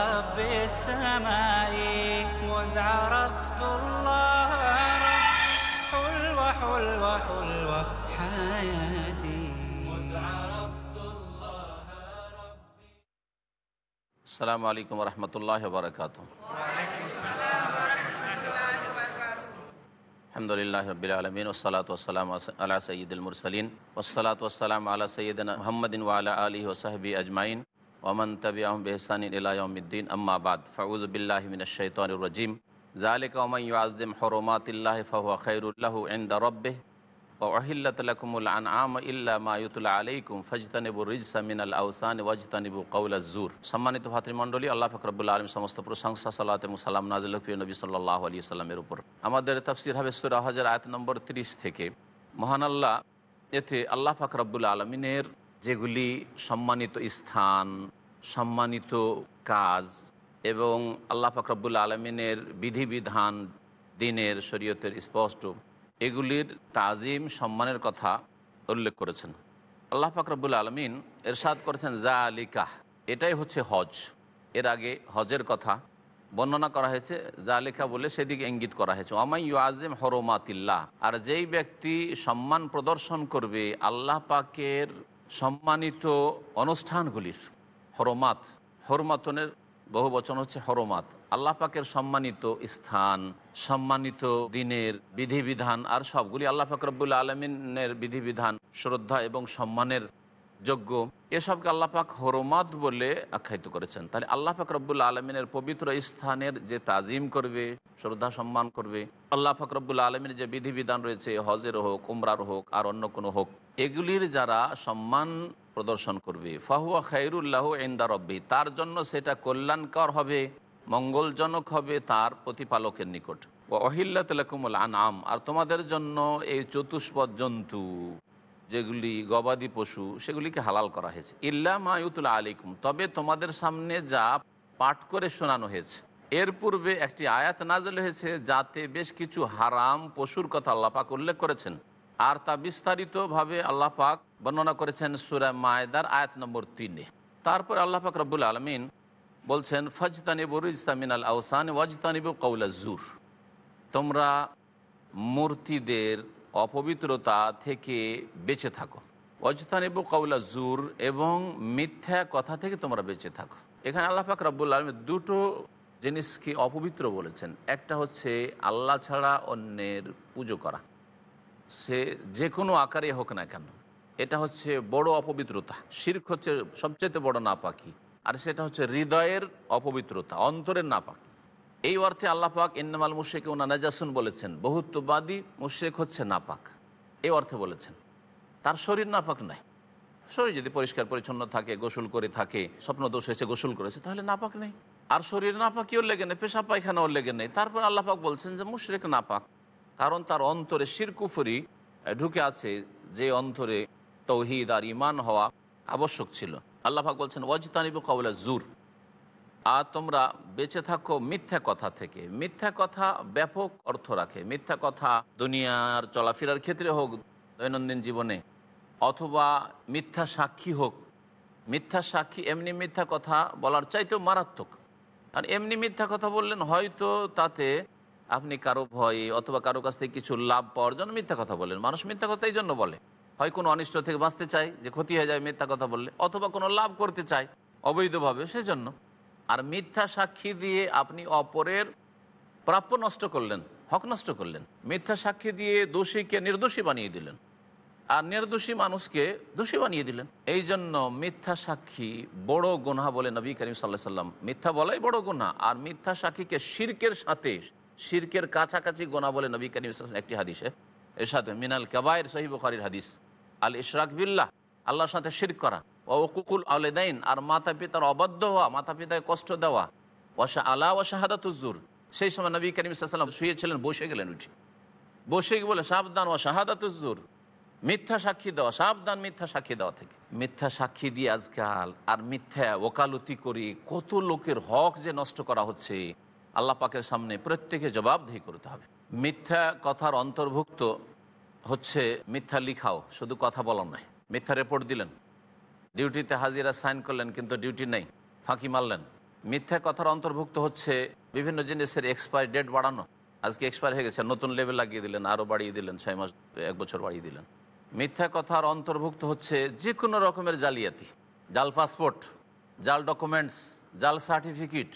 رب السماء مذ عرفت الله ربي حلوة حلوة حلوة حياتي. مذ عرفت الله السلام عليكم ورحمة الله وبركاته. الحمد لله رب العالمين والصلاة والسلام على سيد المرسلين والصلاة والسلام على سيدنا محمد وعلى آله وصحبه أجمعين. Oman তবি আহম বেহসানিন ইলায়মদ্দিন আম্মাবাদ ফাউজ বিল্লাহমিন শৈতানুর রজিম জালিকা ওমাই আজদিম হরমাতিল্লাহ ফাহুয়া খৈরুল্লাহ এন্দা রব্বে ওহিল্লাতলাকুমুল আন আম ইল্লা মায়ুতুল্লা আলাইকুম ফজতানিবু রিজসা মিনাল আউসান ওয়াজতানিবু কৌলাজুর সম্মানিত ভাতৃমণ্ডলী আল্লাহ ফকরবুল্লা আলম সমস্ত প্রশংসা, সালাত এবং সালাম নাজিল হকিয় নবী সাল্লাহ আলী সাল্লামের উপর। আমাদের তফসির হবে সুরাহাজার আয়ত নম্বর 30 থেকে। মহান আল্লাহ, এতে আল্লাহ ফাকরাবুল আলমিনের যেগুলি সম্মানিত স্থান, সম্মানিত কাজ এবং আল্লাহ ফাকরাবুল আলমিনের বিধিবিধান, দিনের শরীয়তের স্পষ্ট, এগুলির তাজিম সম্মানের কথা উল্লেখ করেছেন। আল্লাহ ফাকরাবুল আলমিন এরশাদ করেছেন জা আলিকাহ এটাই হচ্ছে হজ। এর আগে হজের কথা বর্ণনা করা হয়েছে জালিকা বলে সেদিকে ইঙ্গিত করা হয়েছে। অমাই আজিম হরমাতিল্লাহ আর যেই ব্যক্তি সম্মান প্রদর্শন করবে, আল্লাহ পাকের সম্মানিত অনুষ্ঠানগুলির হরমাত, হরমাতনের বহু বচন হচ্ছে হরমাত। আল্লাহ পাকের সম্মানিত স্থান, সম্মানিত দিনের বিধিবিধান আর সবগুলি আল্লাহ পাক রব্বুল আলমিনের বিধিবিধান, শ্রদ্ধা এবং সম্মানের যোগ্য, এসবকে আল্লাহ পাক হরমাত বলে আখ্যায়িত করেছেন। তাহলে আল্লাহ পাক রব্বুল আলমিনের পবিত্র স্থানের যে তাজিম করবে, শ্রদ্ধা সম্মান করবে, আল্লাহ পাক রব্বুল আলমিনের যে বিধিবিধান রয়েছে, হজের হোক, উমরার হোক, আর অন্য কোনো হোক, এগুলির যারা সম্মান প্রদর্শন করবে, ফাহুয়া খাইরুল্লাহ এন্দা রব্বি, তার জন্য সেটা কল্যাণকর হবে, মঙ্গলজনক হবে তার প্রতিপালকের নিকট। ও অহিল্লাত লাকুমুল আনাম আর তোমাদের জন্য এই চতুষ্পদ জন্তু। যেগুলি গবাদি পশু, সেগুলিকে হালাল করা হয়েছে। ইল্লা মায়ুতুল আলিকুম তবে তোমাদের সামনে যা পাঠ করে শোনানো হয়েছে, এর পূর্বে একটি আয়াত নাজল হয়েছে, যাতে বেশ কিছু হারাম পশুর কথা আল্লাপাক উল্লেখ করেছেন। আর তা বিস্তারিতভাবে আল্লাহ পাক বর্ণনা করেছেন সুরা মায়দার আয়াত নম্বর তিনে। তারপর আল্লাহ পাক রব্বুল আলমিন বলছেন ফজতানিবুর ইসলামিন আল আউসান ওয়াজতানিবু কৌলা জুর তোমরা মূর্তিদের অপবিত্রতা থেকে বেঁচে থাকো। অজতানিবু কৌলা জুর এবং মিথ্যা কথা থেকে তোমরা বেঁচে থাকো। এখানে আল্লাহ পাক রব্বুল আলম দুটো জিনিসকে অপবিত্র বলেছেন। একটা হচ্ছে আল্লাহ ছাড়া অন্যের পুজো করা। সে যে কোনো আকারে হোক না কেন। এটা হচ্ছে বড় অপবিত্রতা। শির্ক হচ্ছে সবচেয়ে বড় নাপাকি। আর সেটা হচ্ছে হৃদয়ের অপবিত্রতা, অন্তরের নাপাকি। এই অর্থে আল্লাহ পাক ইন্নামাল মুশেক নাজাসুন বলেছেন, বহুত্ববাদী মুশেক হচ্ছে নাপাক। এই অর্থে বলেছেন। তার শরীর নাপাক নাই শরীর যদি পরিষ্কার পরিচ্ছন্ন থাকে, গোসল করে থাকে স্বপ্ন দোষ এসে গোসল করেছে, তাহলে নাপাক নেই। আর শরীর নাপাকিও লেগে নেই পেশা পায়খানাও লেগে নেই। তারপর আল্লাহ পাক বলছেন যে মুশরেক নাপাক, কারণ তার অন্তরে শিরকুফরি ঢুকে আছে, যে অন্তরে তৌহিদ আর ইমান হওয়া আবশ্যক ছিল। আল্লাহাক বলছেন, ওয়াজিতানিবু কাউলা জুর। আর তোমরা বেঁচে থাকো মিথ্যা কথা থেকে। মিথ্যা কথা ব্যাপক অর্থ রাখে। মিথ্যা কথা দুনিয়ার চলাফেরার ক্ষেত্রে হোক, দৈনন্দিন জীবনে, অথবা মিথ্যা সাক্ষী হোক। মিথ্যা সাক্ষী, এমনি মিথ্যা কথা বলার চাইতেও মারাত্মক। আর এমনি মিথ্যা কথা বললেন, হয়তো তাতে আপনি কারও ভয়ে অথবা কারও কাছ থেকে কিছু লাভ পাওয়ার জন্য মিথ্যা কথা বলেন মানুষ মিথ্যা কথা এই জন্য বলে। হয় কোনো অনিষ্ট থেকে বাঁচতে চায়, যে ক্ষতি হয়ে যায় মিথ্যা কথা বললে, অথবা কোনো লাভ করতে চায় অবৈধভাবে, সেজন্য। আর মিথ্যা সাক্ষী দিয়ে আপনি অপরের প্রাপ্য নষ্ট করলেন, হক নষ্ট করলেন। মিথ্যা সাক্ষী দিয়ে দোষীকে নির্দোষী বানিয়ে দিলেন। আর নির্দোষী মানুষকে দোষী বানিয়ে দিলেন। এই জন্য মিথ্যা সাক্ষী বড় গুনা বলে নবী করিম সাল্লাহ সাল্লাম মিথ্যা বলাই বড় গুনা আর মিথ্যা সাক্ষীকে শির্কের সাথে, শির্কের কাছাকাছি গোনা বলে নবী করিম একটি হাদিসে এর সাথে মিনাল কাবায়ের সহিব খারির হাদিস আল ইশরাক বিল্লাহ, আল্লাহর সাথে শির করা। ও কুকুল আলেদাইন, আর মাতা পিতার অবাধ্য হওয়া মাতা পিতাকে কষ্ট দেওয়া। ওয়াশা আলা ও শাহাদাতুজুর সেই সময় নবী করিম সাল্লাম শুয়েছিলেন, বসে গেলেন উঠে। বসে বলে, সাবধান ও শাহাদাতুজুর মিথ্যা সাক্ষী দেওয়া, সাবধান মিথ্যা সাক্ষী দেওয়া থেকে। মিথ্যা সাক্ষী দিয়ে আজকাল আর মিথ্যা ওকালতি করে কত লোকের হক যে নষ্ট করা হচ্ছে, আল্লাহ পাকের সামনে প্রত্যেকে জবাবদিহি করতে হবে। মিথ্যা কথার অন্তর্ভুক্ত হচ্ছে মিথ্যা লিখাও, শুধু কথা বলা নয়। মিথ্যা রিপোর্ট দিলেন। ডিউটিতে হাজিরা সাইন করলেন, কিন্তু ডিউটি নেই, ফাঁকি মারলেন। মিথ্যা কথার অন্তর্ভুক্ত হচ্ছে বিভিন্ন জিনিসের এক্সপায়ার ডেট বাড়ানো। আজকে এক্সপায়ার হয়ে গেছে, নতুন লেভেল লাগিয়ে দিলেন, আরও বাড়িয়ে দিলেন, ছয় মাস, এক বছর বাড়িয়ে দিলেন। মিথ্যা কথার অন্তর্ভুক্ত হচ্ছে যে কোনো রকমের জালিয়াতি। জাল পাসপোর্ট, জাল ডকুমেন্টস জাল সার্টিফিকেট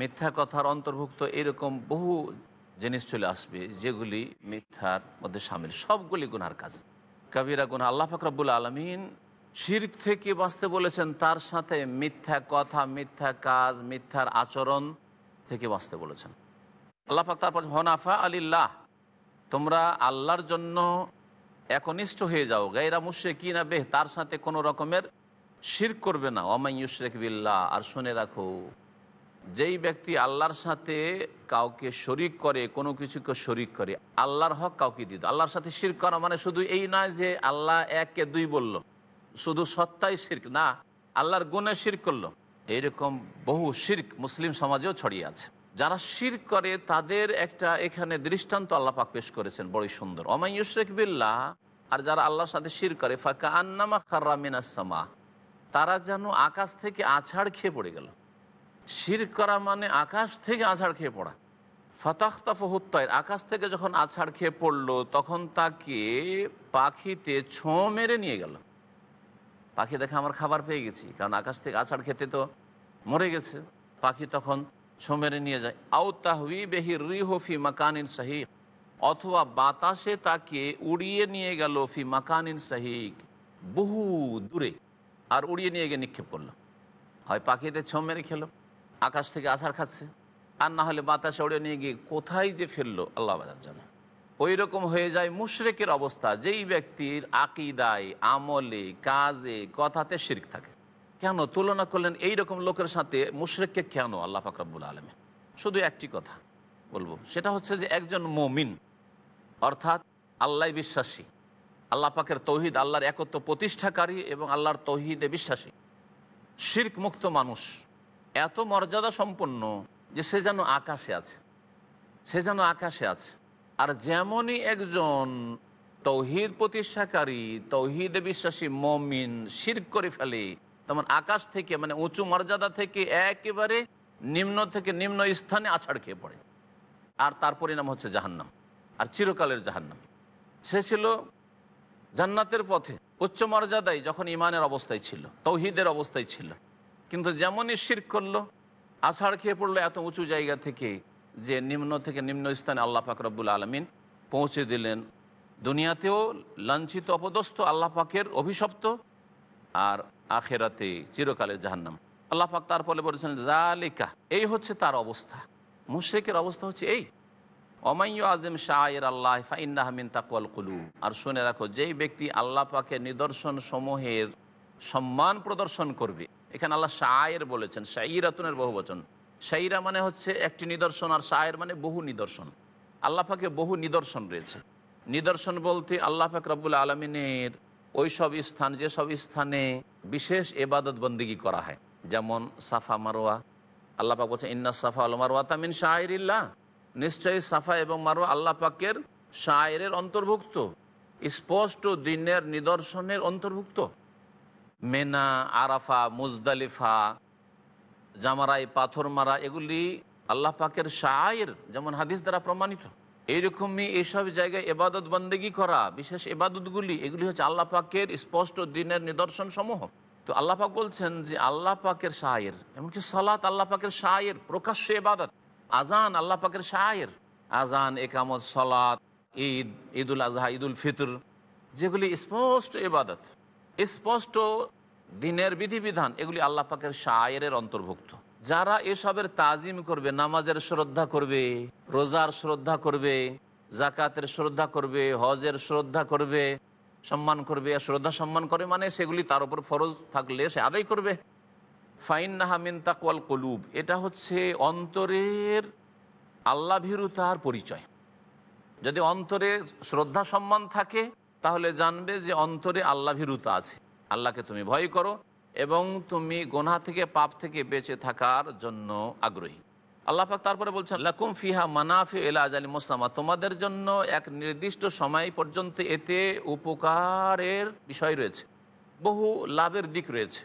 মিথ্যা কথার অন্তর্ভুক্ত এরকম বহু জিনিস চলে আসবে যেগুলি মিথ্যার মধ্যে সামিল। সবগুলি গুনার কাজ। কবিরা গুনা আল্লাহ ফাকরাবুল আলমিন শির্ক থেকে বাঁচতে বলেছেন, তার সাথে মিথ্যা কথা, মিথ্যা কাজ, মিথ্যার আচরণ থেকে বাঁচতে বলেছেন। আল্লাহ পাক তারপর হনাফা আলিল্লাহ, তোমরা আল্লাহর জন্য একনিষ্ঠ হয়ে যাও। গাইরা মুশে কি না বেহ তার সাথে কোনো রকমের শির করবে না। ওমাই ইউশরেক বিল্লাহ, আর শুনে রাখো, যেই ব্যক্তি আল্লাহর সাথে কাউকে শরিক করে, কোনো কিছুকে শরিক করে, আল্লাহর হক কাউকে দিত আল্লাহর সাথে শির করা মানে শুধু এই নয় যে আল্লাহ এককে দুই বলল। শুধু সত্তাই শির্ক, না, আল্লাহর গুণে শির করল। এইরকম বহু শির্ক মুসলিম সমাজেও ছড়িয়ে আছে। যারা শির করে, তাদের একটা এখানে দৃষ্টান্ত আল্লাহ পাক পেশ করেছেন, বড়ই সুন্দর। অমাই ইউশরেক বিল্লাহ, আর যারা আল্লাহর সাথে শির করে, ফাঁকা আন্নামা খার্রামিনাসমা তারা যেন আকাশ থেকে আছাড় খেয়ে পড়ে গেল। শির করা মানে আকাশ থেকে আছাড় খেয়ে পড়া। ফতাখতাফ হত্যায় আকাশ থেকে যখন আছাড় খেয়ে পড়ল, তখন তাকে পাখিতে ছোঁ মেরে নিয়ে গেল। পাখি দেখে আমার খাবার পেয়ে গেছি। কারণ আকাশ থেকে আছাড় খেতে তো মরে গেছে। পাখি তখন ছোঁ মেরে নিয়ে যায় আউ তাহবি বেহি রিহফি মাকানিন সাহিক। অথবা বাতাসে তাকে উড়িয়ে নিয়ে গেল ফি মাকানিন সাহিক। বহু দূরে। আর উড়িয়ে নিয়ে গিয়ে নিক্ষেপ করল। হয় পাখিতে ছোঁ মেরে খেলো, আকাশ থেকে আছাড় খাচ্ছে। আর না হলে বাতাসে উড়িয়ে নিয়ে গিয়ে কোথায় যে ফেলল, আল্লাহ জানে। ওই রকম হয়ে যায় মুশরেকের অবস্থা। যেই ব্যক্তির আকিদায়, আমলে, কাজে, কথাতে শির্ক থাকে। কেন? তুলনা করলেন এই রকম লোকের সাথে মুশরেককে কেন আল্লাহ ফাকরাবুল আলমী শুধু একটি কথা বলব। সেটা হচ্ছে যে একজন মমিন, অর্থাৎ আল্লাহ বিশ্বাসী। আল্লাহ পাকের তৌহিদ আল্লাহর একত্র প্রতিষ্ঠাকারী এবং আল্লাহর তৌহিদে বিশ্বাসী। শির্ক মুক্ত মানুষ। এত মর্যাদা সম্পন্ন যে সে যেন আকাশে আছে। সে যেন আকাশে আছে। আর যেমনই একজন তৌহিদ প্রতিষ্ঠাকারী, তৌহিদে বিশ্বাসী মমিন শির করে ফেলে, তেমন আকাশ থেকে মানে উঁচু মর্যাদা থেকে একেবারে নিম্ন থেকে নিম্ন স্থানে আছাড় খেয়ে পড়ে। আর তার পরিণাম হচ্ছে জাহান্নাম, আর চিরকালের জাহান্নাম। সে ছিল জান্নাতের পথে, উচ্চ মর্যাদায় যখন ইমানের অবস্থায় ছিল, তৌহিদের অবস্থায় ছিল। কিন্তু যেমনই শির করল আষাঢ় খেয়ে পড়ল এত উঁচু জায়গা থেকে যে নিম্ন থেকে নিম্ন স্থানে আল্লাহ পাক রব্বুল আলমিন পৌঁছে দিলেন। দুনিয়াতেও লাঞ্ছিত, অপদস্থ আল্লাহ পাকের অভিশপ্ত আর আখেরাতে চিরকালের জাহান্নাম। আল্লাহ পাক তারপরে বলেছেন জালিকা এই হচ্ছে তার অবস্থা। মুশ্রিকের অবস্থা হচ্ছে এই। অমাইয় আজম শাহের আল্লাহ ফাইন্নাহমিন তাকুয়াল কুলু আর শুনে রাখো, যেই ব্যক্তি আল্লাহ পাকের নিদর্শন সমূহের সম্মান প্রদর্শন করবে, এখানে আল্লাহ শায়ের বলেছেন শাইরাতুনের বহু বচন শাইরা মানে হচ্ছে একটি নিদর্শন আর শায়ের মানে বহু নিদর্শন। আল্লাহ পাকে বহু নিদর্শন রয়েছে। নিদর্শন বলতে আল্লাহ পাক রব্বুল আলমিনের ওই সব স্থান, যেসব স্থানে বিশেষ এবাদত বন্দিগি করা হয়। যেমন সাফা মারোয়া আল্লাহ পাক বলছেন, ইন্না সাফা আল মারোয়া তামিন শাহরিল্লাহ নিশ্চয়ই সাফা এবং মারোয়া আল্লাহ পাকের শায়ের অন্তর্ভুক্ত। স্পষ্ট দিনের নিদর্শনের অন্তর্ভুক্ত। মেনা, আরাফা, মুজদালিফা জামারাই পাথর মারা, এগুলি আল্লাহ পাকের শায়ের যেমন হাদিস দ্বারা প্রমাণিত। এইরকমই এইসব জায়গায় এবাদত বন্দেগি করা, বিশেষ এবাদতগুলি, এগুলি হচ্ছে আল্লাহ পাকের স্পষ্ট দিনের নিদর্শন সমূহ তো আল্লাহ পাক বলছেন যে আল্লাহ পাকের শায়ের, এমনকি সালাত আল্লাহ পাকের শায়ের, প্রকাশ্য এবাদত। আজান আল্লাহ পাকের শায়ের। আজান, একামত, সলাত, ঈদ, ঈদুল আজহা, ঈদুল ফিতর, যেগুলি স্পষ্ট এবাদত। স্পষ্ট দিনের বিধিবিধান, এগুলি আল্লাহ পাকের শায়ের অন্তর্ভুক্ত। যারা এসবের তাজিম করবে, নামাজের শ্রদ্ধা করবে, রোজার শ্রদ্ধা করবে জাকাতের শ্রদ্ধা করবে, হজের শ্রদ্ধা করবে, সম্মান করবে, আর শ্রদ্ধা সম্মান করে মানে সেগুলি তার উপর ফরজ থাকলে সে আদায় করবে। ফাইন নাহামিন তাকওয়াল কলুব, এটা হচ্ছে অন্তরের আল্লাহ ভীরুতার পরিচয়। যদি অন্তরে শ্রদ্ধা সম্মান থাকে, তাহলে জানবে যে অন্তরে আল্লাহ ভীরুতা আছে। আল্লাহকে তুমি ভয় করো এবং তুমি গোনা থেকে, পাপ থেকে বেঁচে থাকার জন্য আগ্রহী। আল্লাহ পাক তারপরে বলছেন, লাকুম ফিহা মানাফি এলা আলী মোসামা তোমাদের জন্য এক নির্দিষ্ট সময় পর্যন্ত এতে উপকারের বিষয় রয়েছে। বহু লাভের দিক রয়েছে।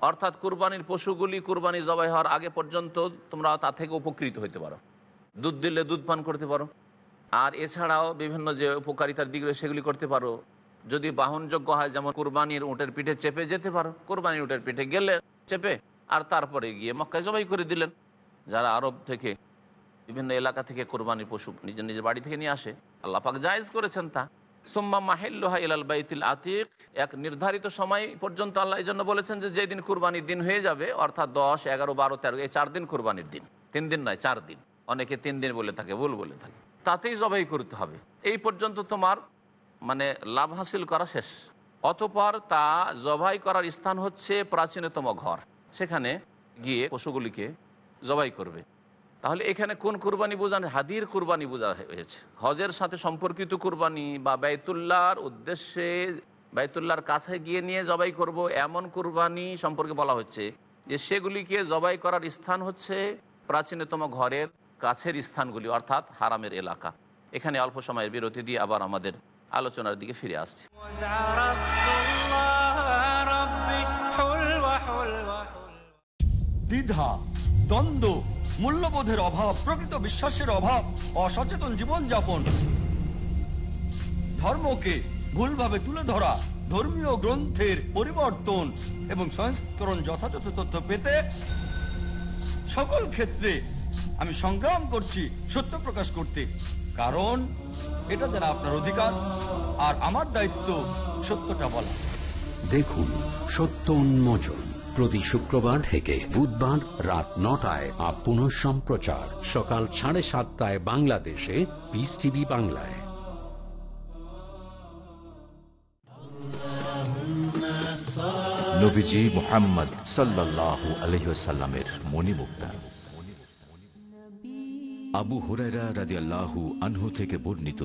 অর্থাৎ কুরবানির পশুগুলি কুরবানি জবাই হওয়ার আগে পর্যন্ত তোমরা তা থেকে উপকৃত হতে পারো। দুধ দিলে দুধ পান করতে পারো। আর এছাড়াও বিভিন্ন যে উপকারিতার দিক রয়েছে, সেগুলি করতে পারো। যদি বাহনযোগ্য হয়, যেমন কুরবানির উটের পিঠে চেপে যেতে পারো। কোরবানির উটের পিঠে গেলে চেপে আর তারপরে গিয়ে মক্কায় জবাই করে দিলেন। যারা আরব থেকে, বিভিন্ন এলাকা থেকে কোরবানির পশু নিজের নিজের বাড়ি থেকে নিয়ে আসে, আল্লাহ পাক জায়েজ করেছেন তা। সোম্মা মাহিল্লোহা ইলাল বাইতুল আতিক, এক নির্ধারিত সময় পর্যন্ত আল্লাহ এই জন্য বলেছেন যে, যেদিন কুরবানির দিন হয়ে যাবে, অর্থাৎ দশ, এগারো, বারো, তেরো, এই চার দিন কুরবানির দিন। তিন দিন নয়, চার দিন। অনেকে তিন দিন বলে থাকে, ভুল বলে থাকে। তাতেই জবাই করতে হবে। এই পর্যন্ত তোমার মানে লাভ হাসিল করা শেষ। অতপর তা জবাই করার স্থান হচ্ছে প্রাচীনতম ঘর। সেখানে গিয়ে পশুগুলিকে জবাই করবে। তাহলে এখানে কোন কুরবানি বোঝান হাদির কুরবানি বোঝা হয়েছে। হজের সাথে সম্পর্কিত কুরবানি বা বাইতুল্লাহর উদ্দেশ্যে বাইতুল্লাহর কাছে গিয়ে নিয়ে জবাই করব এমন কুরবানি সম্পর্কে বলা হচ্ছে যে সেগুলিকে জবাই করার স্থান হচ্ছে প্রাচীনতম ঘরের কাছের স্থানগুলি, অর্থাৎ হারামের এলাকা। এখানে অল্প সময়ের বিরতি দিয়ে আবার আমাদের আলোচনার দিকে ফিরে আসছি। দ্বিধা, দ্বন্দ্ব, মূল্যবোধের অভাব, প্রকৃত বিশ্বাসের অভাব, অসচেতন জীবনযাপন। ধর্মকে ভুলভাবে তুলে ধরা, ধর্মীয় গ্রন্থের পরিবর্তন এবং সংস্করণ যথাযথ তথ্য পেতে সকল ক্ষেত্রে আমি সংগ্রাম করছি সত্য প্রকাশ করতে। কারণ এটা যারা আপনার অধিকার আর আমার দায়িত্ব সত্যটা বলা। দেখুন সত্য উন্মোচন প্রতি শুক্রবার থেকে বুধবার রাত নটায় আর পুনঃ সম্প্রচার। সকাল সাড়ে সাতটায় বাংলাদেশে পিস টিভি বাংলায়। নবীজি মোহাম্মদ সাল্লাল্লাহু আলহিসাল্লামের মণিমুক্তা। আবু হুরায়রা রাদিয়াল্লাহু আনহু থেকে বর্ণিত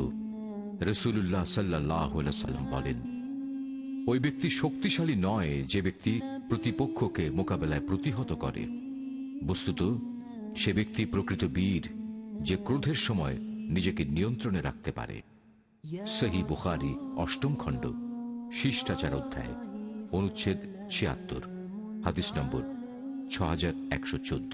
রসুল্লাহ সাল্লাহ সাল্লাম বলেন, ওই ব্যক্তি শক্তিশালী নয় যে ব্যক্তি প্রতিপক্ষকে মোকাবেলায় প্রতিহত করে। বস্তুত, সে ব্যক্তি প্রকৃত বীর যে ক্রোধের সময় নিজেকে নিয়ন্ত্রণে রাখতে পারে। সহি বুখারি, অষ্টম খণ্ড, শিষ্টাচার অধ্যায়, অনুচ্ছেদ ছিয়াত্তর, হাদিস নম্বর ছ হাজার একশো চোদ্দ।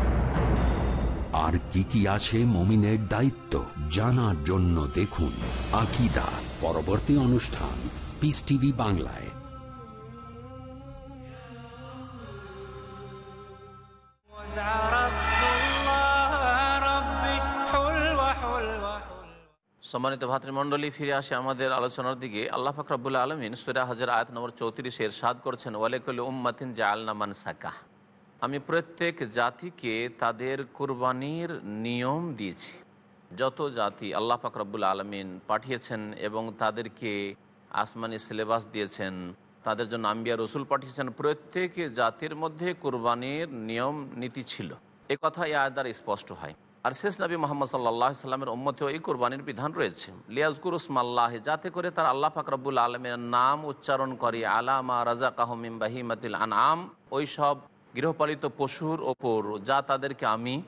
আর কি কি আছে মমিনের দায়িত্ব জানার জন্য দেখুন আকিদা পরবর্তী অনুষ্ঠান পিস টিভি বাংলায়। সম্মানিত ভাতৃমণ্ডলী, ফিরে আসে আমাদের আলোচনার দিকে। আল্লাহ ফাকরাবুল্লা আলমিন সুরা হাজার আয়াত নম্বর চৌত্রিশের এর সাদ করছেন ওয়ালেকুল উম্মিন জা আলনামান সাকাহ আমি প্রত্যেক জাতিকে তাদের কুরবানির নিয়ম দিয়েছি। যত জাতি আল্লাহ ফাকরাবুল আলমিন পাঠিয়েছেন এবং তাদেরকে আসমানি সিলেবাস দিয়েছেন, তাদের জন্য আম্বিয়া রসুল পাঠিয়েছেন, প্রত্যেক জাতির মধ্যে কুরবানির নিয়ম নীতি ছিল। এ কথা দ্বারা স্পষ্ট হয়। আর শেষ নবী মোহাম্মদ সাল্লাহ সাল্লামের উম্মতেও এই কোরবানির বিধান রয়েছে। লিয়াজকুর উসমাল্লাহ যাতে করে তার আল্লাহ ফাকরাবুল আলমের নাম উচ্চারণ করে আলামা রাজা কাহমিম বাহিমাতিল আনাম ওই সব গৃহপালিত পশুর ওপর যা তাদেরকে আমি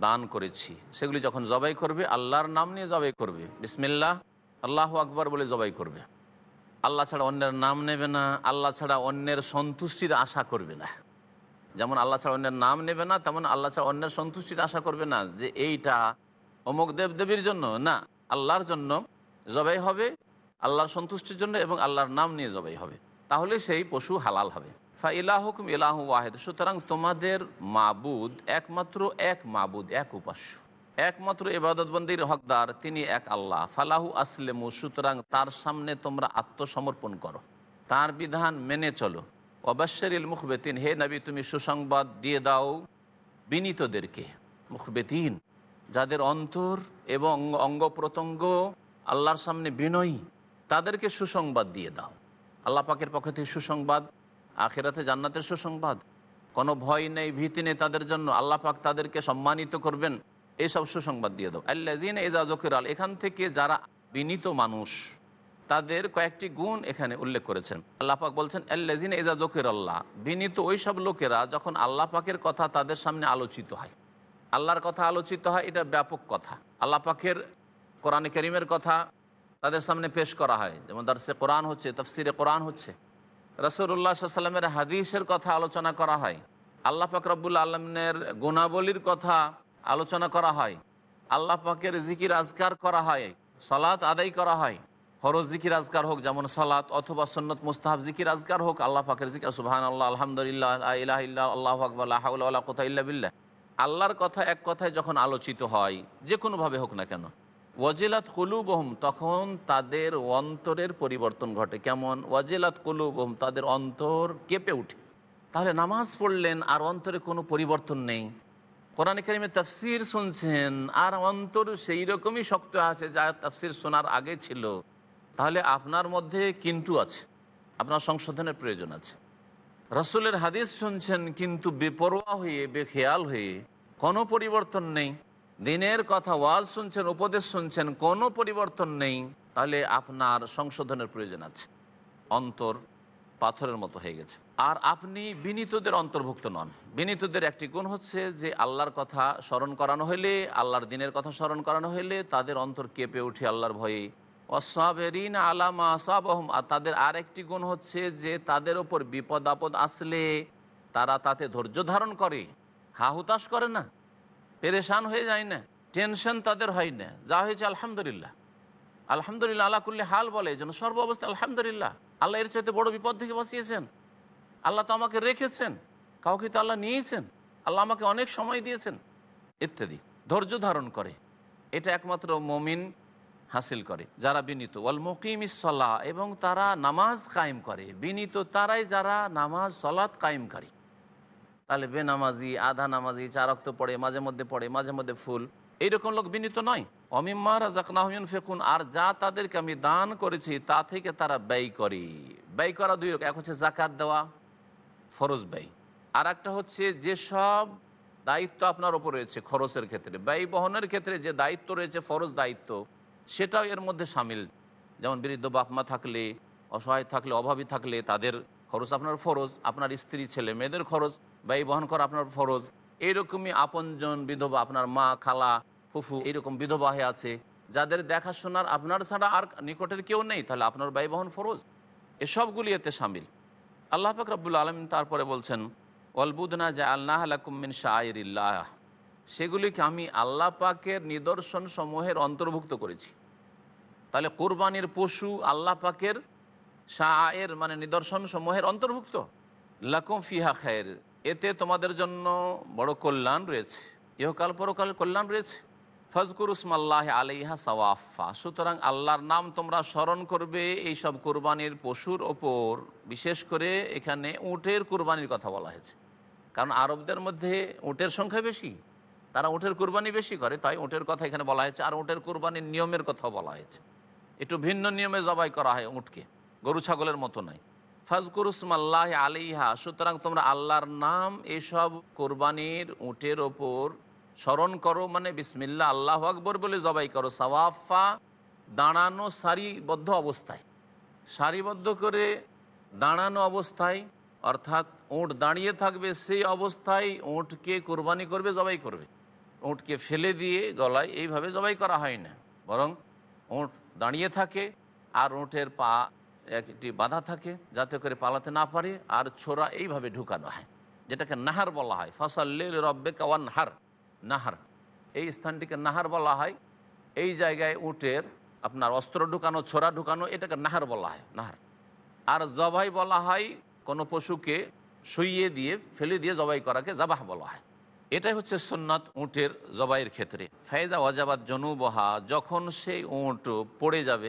দান করেছি, সেগুলি যখন জবাই করবে, আল্লাহর নাম নিয়ে জবাই করবে। বিসমিল্লাহ, আল্লাহ আকবর বলে জবাই করবে। আল্লাহ ছাড়া অন্যের নাম নেবে না, আল্লাহ ছাড়া অন্যের সন্তুষ্টির আশা করবে না। যেমন আল্লাহ ছাড়া অন্যের নাম নেবে না, তেমন আল্লাহ ছাড়া অন্যের সন্তুষ্টির আশা করবে না যে এইটা অমুক দেব দেবীর জন্য। না, আল্লাহর জন্য জবাই হবে, আল্লাহর সন্তুষ্টির জন্য এবং আল্লাহর নাম নিয়ে জবাই হবে। তাহলে সেই পশু হালাল হবে। ফা ইলাহুকুম ইলাহু ওয়াহেদ। সুতরাং তোমাদের মাবুদ একমাত্র এক মাবুদ, এক উপাস্য। একমাত্র এবাদতবন্দির হকদার, তিনি এক আল্লাহ। ফালাহু আসলেমু, সুতরাং তার সামনে তোমরা আত্মসমর্পণ করো। তার বিধান মেনে চলো। অবাশ্বরিল মুখবেতিন, হে নবী, তুমি সুসংবাদ দিয়ে দাও বিনীতদেরকে। মুখবেতিন, যাদের অন্তর এবং অঙ্গ প্রত্যঙ্গ আল্লাহর সামনে বিনয়ী, তাদেরকে সুসংবাদ দিয়ে দাও। আল্লাহ পাকের পক্ষ থেকে সুসংবাদ আখেরাতে জান্নাতের সুসংবাদ। কোনো ভয় নেই, ভীতি নেই তাদের জন্য। আল্লাহ পাক তাদেরকে সম্মানিত করবেন। এইসব সুসংবাদ দিয়ে দাও। আল্লাদিন এজা জকির আল এখান থেকে যারা বিনীত মানুষ, তাদের কয়েকটি গুণ এখানে উল্লেখ করেছেন। আল্লাহ পাক বলছেন আল্লাদিন এজা জকির আল্লাহ বিনীত ওই সব লোকেরা যখন আল্লাহ পাকের কথা তাদের সামনে আলোচিত হয়। আল্লাহর কথা আলোচিত হয়, এটা ব্যাপক কথা। আল্লাহ পাকের কোরআনে করিমের কথা তাদের সামনে পেশ করা হয়। যেমন দার্সে কোরআন হচ্ছে, তফসিরে কোরআন হচ্ছে। রসুল্লাহ সাল্লামের হাদিসের কথা আলোচনা করা হয়। আল্লাহ পাক রব্বুল আলমিনের গুণাবলীর কথা আলোচনা করা হয়। আল্লাহ পাকের জিকির আজকার করা হয়, সালাত আদায় করা হয়। ফরজ জিকির আজকার হোক, যেমন সালাত অথবা সন্নত মুস্তাহাব জিকির আজকার হোক, আল্লাহ পাকের জিকির সুবাহান আল্লাহ আলহামদুলিল্লাহ আল্লাহ আকবর কোথা ইল্লা বিল্লাহ। আল্লাহর কথা এক কথায় যখন আলোচিত হয়, যে কোনোভাবে হোক না কেন ওয়াজিলাত কুলুবহম, তখন তাদের অন্তরের পরিবর্তন ঘটে। কেমন? ওয়াজিলাত কুলুবহম, তাদের অন্তর কেঁপে উঠে। তাহলে নামাজ পড়লেন, আর অন্তরে কোনো পরিবর্তন নেই। কোরআন কারিমে তাফসির শুনছেন, আর অন্তর সেই রকমই শক্ত আছে যা তাফসির শোনার আগে ছিল। তাহলে আপনার মধ্যে কিন্তু আছে, আপনার সংশোধনের প্রয়োজন আছে। রসুলের হাদিস শুনছেন, কিন্তু বেপরোয়া হয়ে, বেখেয়াল হয়ে কোনো পরিবর্তন নেই। দিনের কথা ওয়াজ শুনছেন, উপদেশ শুনছেন, কোনো পরিবর্তন নেই, তাহলে আপনার সংশোধনের প্রয়োজন আছে। অন্তর পাথরের মতো হয়ে গেছে। আর আপনি বিনীতদের অন্তর্ভুক্ত নন। বিনীতদের একটি গুণ হচ্ছে যে আল্লাহর কথা স্মরণ করানো হইলে, আল্লাহর দিনের কথা স্মরণ করানো হইলে তাদের অন্তর কেঁপে উঠে আল্লাহর ভয়ে। অসাবেরিন আলামা আসাবহম। আর তাদের আর একটি গুণ হচ্ছে যে তাদের ওপর বিপদ আপদ আসলে তারা তাতে ধৈর্য ধারণ করে। হা হুতাশ করে না। পেরেশান হয়ে যায় না, টেনশন তাদের হয় না। যা হয়েছে আলহামদুলিল্লাহ। আলহামদুলিল্লাহ আল্লাহ করলে হাল বলে যেন সর্ব অবস্থা আলহামদুলিল্লাহ। আল্লাহ এর চাইতে বড় বিপদ থেকে বাঁচিয়েছেন। আল্লাহ তো আমাকে রেখেছেন, কাউকে তো আল্লাহ নিয়েছেন। আল্লাহ আমাকে অনেক সময় দিয়েছেন, ইত্যাদি। ধৈর্য ধারণ করে। এটা একমাত্র মমিন হাসিল করে, যারা বিনীত। ওয়াল মকিম ইসল্লাহ এবং তারা নামাজ কায়েম করে। বিনীত তারাই যারা নামাজ, সলাৎ কায়েমকারী। তাহলে বেনামাজি, আধা নামাজি চারক্ত পড়ে, মাঝে মধ্যে পড়ে, মাঝে মধ্যে ফুল। এইরকম লোক বিনীত নয়। অমিম্মার জাকনাহমিন ফেকুন আর যা তাদেরকে আমি দান করেছি, তা থেকে তারা ব্যয় করে। ব্যয় করা দুই রকম, এক হচ্ছে জাকাত দেওয়া, ফরজ ব্যয়। আর একটা হচ্ছে যেসব দায়িত্ব আপনার ওপর রয়েছে খরচের ক্ষেত্রে, ব্যয় বহনের ক্ষেত্রে যে দায়িত্ব রয়েছে, ফরজ দায়িত্ব, সেটাও এর মধ্যে সামিল। যেমন বৃদ্ধ বাপমা থাকলে, অসহায় থাকলে, অভাবী থাকলে তাদের খরচ আপনার ফরজ, আপনার স্ত্রী, ছেলে, মেয়েদের খরচ ব্যয় বহন করা আপনার ফরজ। এইরকমই আপনজন বিধবা, আপনার মা, খালা, ফুফু এইরকম বিধবা হয়ে আছে, যাদের দেখাশোনার আপনার ছাড়া আর নিকটের কেউ নেই, তাহলে আপনার ব্যয় বহন ফরজ। এসবগুলি এতে সামিল। আল্লাহ পাক রব্বুল আলম তারপরে বলছেন অলবুদনা যে আল্লাহ আলাকুমিন শাহরিল্লাহ সেগুলিকে আমি আল্লাহ পাকের নিদর্শন সমূহের অন্তর্ভুক্ত করেছি। তাহলে কোরবানির পশু আল্লাহ পাকের শাহের মানে নিদর্শন সমূহের অন্তর্ভুক্ত। লাকুম ফিহা খায়ের। এতে তোমাদের জন্য বড় কল্যাণ রয়েছে। ইহকাল পরকাল কল্যাণ রয়েছে। ফজকুর উসমাল্লাহ আলিহা সওয়াফা। সুতরাং আল্লাহর নাম তোমরা স্মরণ করবে এইসব কোরবানির পশুর ওপর। বিশেষ করে এখানে উটের কোরবানির কথা বলা হয়েছে। কারণ আরবদের মধ্যে উটের সংখ্যা বেশি। তারা উটের কোরবানি বেশি করে, তাই উটের কথা এখানে বলা হয়েছে। আর উটের কোরবানির নিয়মের কথা বলা হয়েছে। একটু ভিন্ন নিয়মে জবাই করা হয় উটকে। গরু ছাগলের মতো নয়। ফাজকুরুসমাল্লাহ আলিহা সুতরাং তোমরা আল্লাহর নাম এসব কোরবানির উটের ওপর স্মরণ করো মানে বিসমিল্লা আল্লাহ আকবর বলে জবাই করো। সাওয়াফা দাঁড়ানো সারিবদ্ধ অবস্থায়। সারিবদ্ধ করে দাঁড়ানো অবস্থায়, অর্থাৎ ওঁট দাঁড়িয়ে থাকবে সেই অবস্থায় ওঁটকে কোরবানি করবে, জবাই করবে। ওঁটকে ফেলে দিয়ে গলায় এইভাবে জবাই করা হয় না। বরং ওঁট দাঁড়িয়ে থাকে আর ওঁটের পা একটি বাধা থাকে যাতে করে পালাতে না পারে, আর ছোড়া এইভাবে ঢুকানো হয়, যেটাকে নাহার বলা হয়। ফসল্লিল রব্বে কাওয়ান হার নাহার। এই স্থানটিকে নাহার বলা হয়। এই জায়গায় উটের আপনার অস্ত্র ঢুকানো, ছোড়া ঢুকানো, এটাকে নাহার বলা হয়, নাহার। আর জবাই বলা হয় কোনো পশুকে শুইয়ে দিয়ে, ফেলে দিয়ে জবাই করাকে জবাহ বলা হয়। এটাই হচ্ছে সুন্নাত উটের জবাইয়ের ক্ষেত্রে। ফায়দা ওয়াজাবাদ জনুবহা, যখন সেই উঁট পড়ে যাবে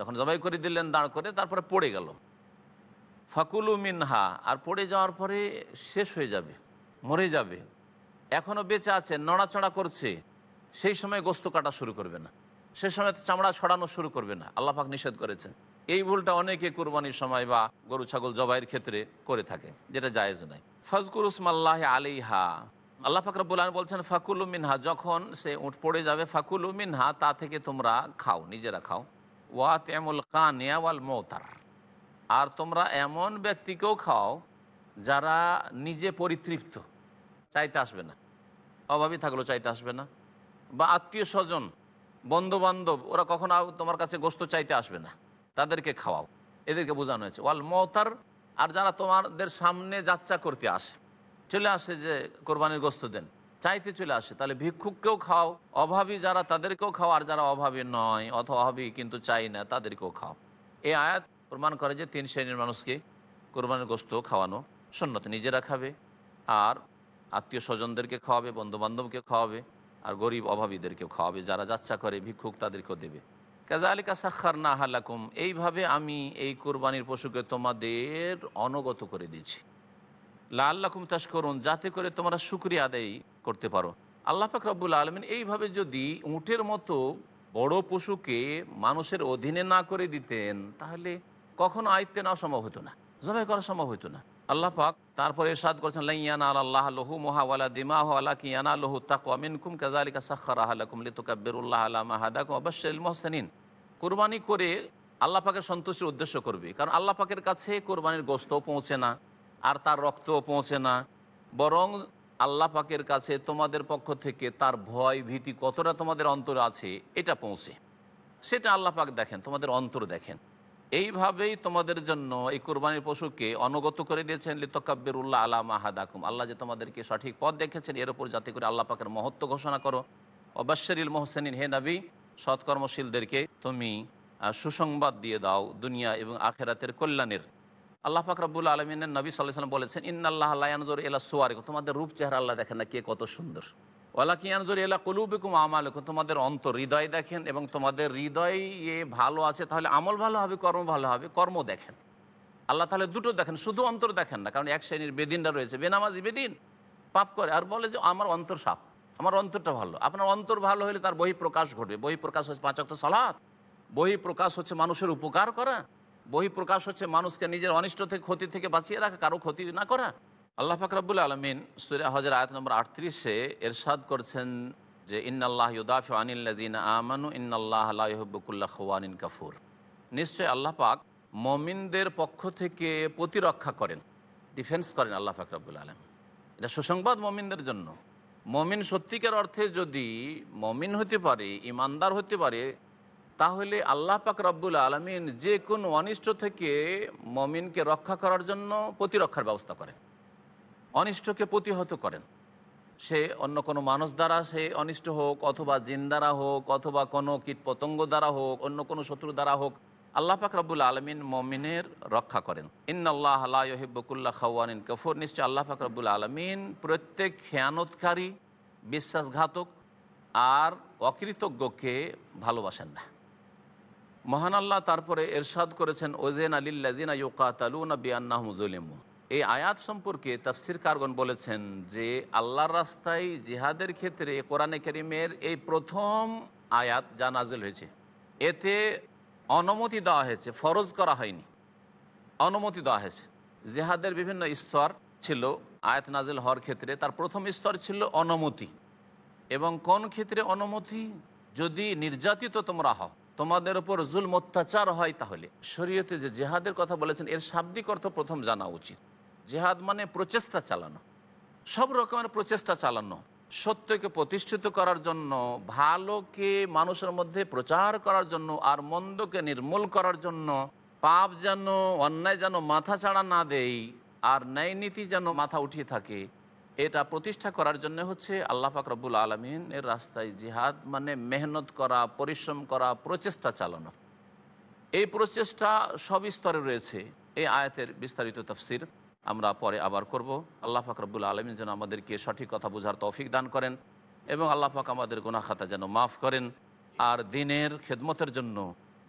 যখন জবাই করে দিলেন, দাঁড় করে, তারপরে পড়ে গেল। ফাকুলু মিনহা, আর পড়ে যাওয়ার পরে শেষ হয়ে যাবে, মরে যাবে। এখনও বেঁচে আছে, নড়াচড়া করছে। সেই সময় গোস্ত কাটা শুরু করবে না। সে সময় তো চামড়া ছড়ানো শুরু করবে না। আল্লাহ পাক নিষেধ করেছেন। এই ভুলটা অনেকে কুরবানির সময় বা গরু, ছাগল জবাইয়ের ক্ষেত্রে করে থাকে, যেটা জায়েজ নাই ফজকুর উসমাল্লাহ আলিহা আল্লাহ পাক রব্বুল আলামিন বলছেন, ফাকুলু মিনহা যখন সে উঠ পড়ে যাবে, ফাকুলু মিনহা তা থেকে তোমরা খাও, নিজেরা খাও। ওয়া তেমুল কানিয়া ওয়াল মৌতার। আর তোমরা এমন ব্যক্তিকেও খাও যারা নিজে পরিতৃপ্ত, চাইতে আসবে না। অভাবী থাকলেও চাইতে আসবে না। বা আত্মীয় স্বজন বন্ধু বান্ধব ওরা কখনো তোমার কাছে গোস্ত চাইতে আসবে না। তাদেরকে খাওয়াও। এদেরকে বোঝানো হয়েছে। ওয়াল মতার, আর যারা তোমাদের সামনে যাত্রা করতে আসে, চলে আসে যে কোরবানির গোস্ত দেন। চাইতে চলে আসে, তাহলে ভিক্ষুককেও খাও, অভাবী যারা তাদেরকেও খাও, আর যারা অভাবী নয়, অথবা অভাবী কিন্তু চাই না, তাদেরকেও খাও। এই আয়াত প্রমাণ করে যে তিন শ্রেণির মানুষকে কোরবানির গোস্ত খাওয়ানো সন্ন্যত নিজেরা খাবে, আর আত্মীয় স্বজনদেরকে খাওয়াবে, বন্ধুবান্ধবকে খাওয়াবে, আর গরিব অভাবীদেরকেও খাওয়াবে, যারা যাচ্ছা করে, ভিক্ষুক তাদেরকেও দেবে। কাজা আলিকা সাক্ষার না হালাকুম, এইভাবে আমি এই কোরবানির পশুকে তোমাদের অনগত করে দিয়েছি। লাল্লাকুম তাস করুন যাতে করে তোমরা শুক্রিয়া আদায় করতে পারো। আল্লাহ পাক রব্বুল আলমিন এইভাবে যদি উঁটের মতো বড় পশুকে মানুষের অধীনে না করে দিতেন, তাহলে কখনো আয়ত্তে নেওয়া সম্ভব হতো না, জবাই করা সম্ভব হতো না। আল্লাহ পাক তারপরে এরশাদ করেছেন, লাইয়ানা আল্লাহ লহু মোহাওয়ালা দিমা আল্লাহ কিয়ানা লহু তাকুয়া মিনকুম কাজালিকা সাক্ষারা আলাকুম লিতুকাব্বিরুল্লাহ আলা মাহাদাকুম অবশ্যই মোহসেনিন। কোরবানি করে আল্লাহ পাকের সন্তুষ্টির উদ্দেশ্য করবে, কারণ আল্লাহ পাকের কাছে কোরবানির গোস্তও পৌঁছে না, আর তার রক্তও পৌঁছে না, বরং আল্লাহ পাকের কাছে তোমাদের পক্ষ থেকে তার ভয় ভীতি কতটা তোমাদের অন্তরে আছে, এটা পৌঁছে। সেটা আল্লাহ পাক দেখেন, তোমাদের অন্তর দেখেন। এইভাবেই তোমাদের জন্য এই কোরবানির পশুকে অনগত করে দিয়েছেন, লিতকাব্বিরুল্লাহ আলা মাহাদাকুম আল্লাহ যে তোমাদেরকে সঠিক পথ দেখেছেন, এর উপর যাতে করে আল্লাহ পাকের মহত্ব ঘোষণা করো। অবাশ্বরিল মোহসেনিন, হে নবী, সৎকর্মশীলদেরকে তুমি সুসংবাদ দিয়ে দাও দুনিয়া এবং আখেরাতের কল্যাণের। আল্লাহ পাক রব্বুল আলমিনের নবী সাল্লাহ সাল্লাম বলেছেন, ইন্নাল্লাহ আল্লাহনজর এলা সোয়ার তোমাদের রূপ চেহারা আল্লাহ দেখেন না, কে কত সুন্দর। ওলা কিয়ানজর এলা কলুবিকুম আমালকুম তোমাদের অন্তর হৃদয় দেখেন এবং তোমাদের হৃদয়ে ভালো আছে, তাহলে আমল ভালো হবে, কর্ম ভালো হবে, কর্ম দেখেন। আল্লাহ তাহলে দুটো দেখেন, শুধু অন্তর দেখেন না, কারণ এক শ্রেণির বেদিনরা রয়েছে, বেনামাজি বেদিন, পাপ করে, আর বলে যে আমার অন্তর সাপ, আমার অন্তরটা ভালো, আপনার অন্তর ভালো হলে তার বহি প্রকাশ ঘটবে বহি প্রকাশ হচ্ছে পাঁচ অক্ট সালাত বহি প্রকাশ হচ্ছে মানুষের উপকার করা বহি প্রকাশ হচ্ছে মানুষকে নিজের অনিষ্ট থেকে, ক্ষতি থেকে বাঁচিয়ে রাখা, কারও ক্ষতি না করা। আল্লাহ ফাকরাবুল আলমিন সুরা হজর আয়াত নম্বর আটত্রিশে এরশাদ করছেন যে, ইন্নাল্লাহ ইউদাফি আনিল্লাজিন আমানু, ইন্নাল্লাহ আল্লাহবুকুল্লাহ খোয়ানিন কাফুর। নিশ্চয় আল্লাহ পাক মমিনদের পক্ষ থেকে প্রতিরক্ষা করেন, ডিফেন্স করেন আল্লাহ ফাকরাবুল আলম এটা সুসংবাদ মমিনদের জন্য। মমিন সত্যিকার অর্থে যদি মমিন হতে পারে, ইমানদার হতে পারে তাহলে আল্লাহ পাক রব্বুল আলমিন যে কোনো অনিষ্ট থেকে মমিনকে রক্ষা করার জন্য প্রতিরক্ষার ব্যবস্থা করেন। অনিষ্টকে প্রতিহত করেন। সে অন্য কোনো মানুষ দ্বারা সে অনিষ্ট হোক, অথবা জিন দ্বারা হোক, অথবা কোনো কীট পতঙ্গ দ্বারা হোক, অন্য কোনো শত্রু দ্বারা হোক, আল্লাহ পাক রব্বুল আলমিন মমিনের রক্ষা করেন। ইন্নআল্লাহ আল্লাহিবুল্লাহ খাওয়ানিন কফুর। নিশ্চয় আল্লাহ পাক রব্বুল আলমিন প্রত্যেক খেয়ানতকারী বিশ্বাসঘাতক আর অকৃতজ্ঞকে ভালোবাসেন না। মহান আল্লাহ তারপরে এরশাদ করেছেন ওজেন আলিল্লাজিনা ইউকাতালুনা বিয়ান্নাহ মুজলিমু এই আয়াত সম্পর্কে তাফসির কারগন বলেছেন যে, আল্লাহর রাস্তায় জিহাদের ক্ষেত্রে কোরআনে করিমের এই প্রথম আয়াত যা নাজিল হয়েছে। এতে অনুমতি দেওয়া হয়েছে, ফরজ করা হয়নি। অনুমতি দেওয়া হয়েছে। জেহাদের বিভিন্ন স্তর ছিল, আয়াত নাজিল হওয়ার ক্ষেত্রে তার প্রথম স্তর ছিল অনুমতি। এবং কোন ক্ষেত্রে অনুমতি? যদি নির্যাতিত তোমরা হও তোমাদের উপর জুল অত্যাচার হয় তাহলে। শরীয়তে যে জেহাদের কথা বলেছেন, এর শাব্দিক অর্থ প্রথম জানা উচিত। জেহাদ মানে প্রচেষ্টা চালানো। সব রকমের প্রচেষ্টা চালানো। সত্যকে প্রতিষ্ঠিত করার জন্য, ভালোকে মানুষের মধ্যে প্রচার করার জন্য আর মন্দকে নির্মূল করার জন্য পাপ যেন, অন্যায় যেন মাথা ছাড়া না দেই, আর ন্যায় নীতি যেন মাথা উঠিয়ে থাকে এটা প্রতিষ্ঠা করার জন্য হচ্ছে আল্লাহ পাক রব্বুল আলমিন এর রাস্তায় জিহাদ মানে মেহনত করা, পরিশ্রম করা, প্রচেষ্টা চালানো। এই প্রচেষ্টা সব স্তরে রয়েছে। এই আয়াতের বিস্তারিত তফসির আমরা পরে আবার করব। আল্লাহ পাক রব্বুল আলমিন যেন আমাদেরকে সঠিক কথা বোঝার তৌফিক দান করেন এবং আল্লাহ পাক আমাদের গুনাহ খাতা যেন মাফ করেন। আর দিনের খেদমতের জন্য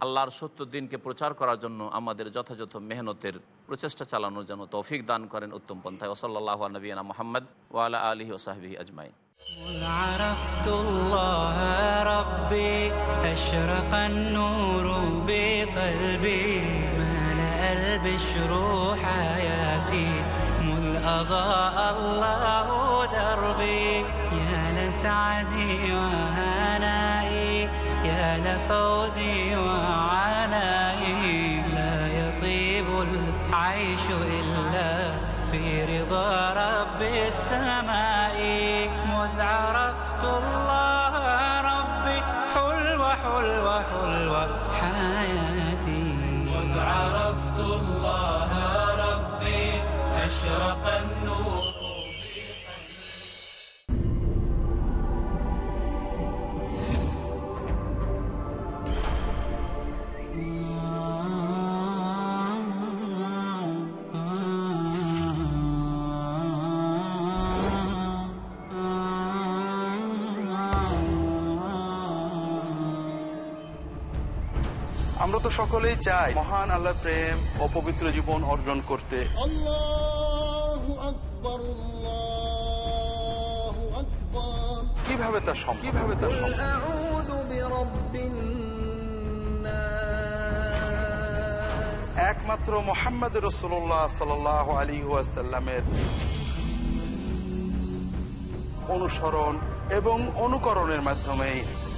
আল্লাহর সত্য দিনকে প্রচার করার জন্য আমাদের যথাযথ মেহনতের প্রচেষ্টা চালানোর জন্য তৌফিক দান করেন উত্তম পন্থায় ওসল্লাহ নবীনা মোহাম্মদ ওয়ালা আলহি ওসাহবি আজমাইন مذ عرفت الله ربي أشرق النور بقلبي ملأ البشر حياتي مذ أضاء الله دربي يا لسعدي وهنائي يا لفوزي وعنائي لا يطيب العيش إلا في رضا رب السماء. مذ عرفت الله ربي حلوة حلوة حلوة حياتي. مذ عرفت الله ربي أشرق সকলেই চায় মহান আল্লাহ প্রেম ও পবিত্র জীবন অর্জন করতে। কীভাবে তা সম্ভব? কীভাবে তা সম্ভব? একমাত্র মোহাম্মদ রসুল্লাহ সাল আলী ওয়াসাল্লামের অনুসরণ এবং অনুকরণের মাধ্যমেই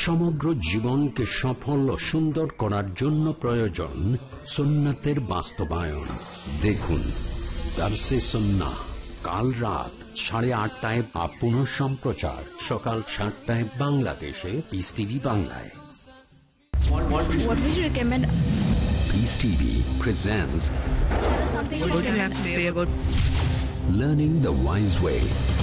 সমগ্র জীবনকে সফল ও সুন্দর করার জন্য প্রয়োজন সুন্নাতের বাস্তবায়ন দেখুন দার্সে সন্না কাল রাত সাড়ে আটটায় বা পুনঃ সম্প্রচার সকাল সাতটায় বাংলাদেশে পিস টিভি বাংলায়? Peace TV presents What do you have to say about Learning the Wise Way.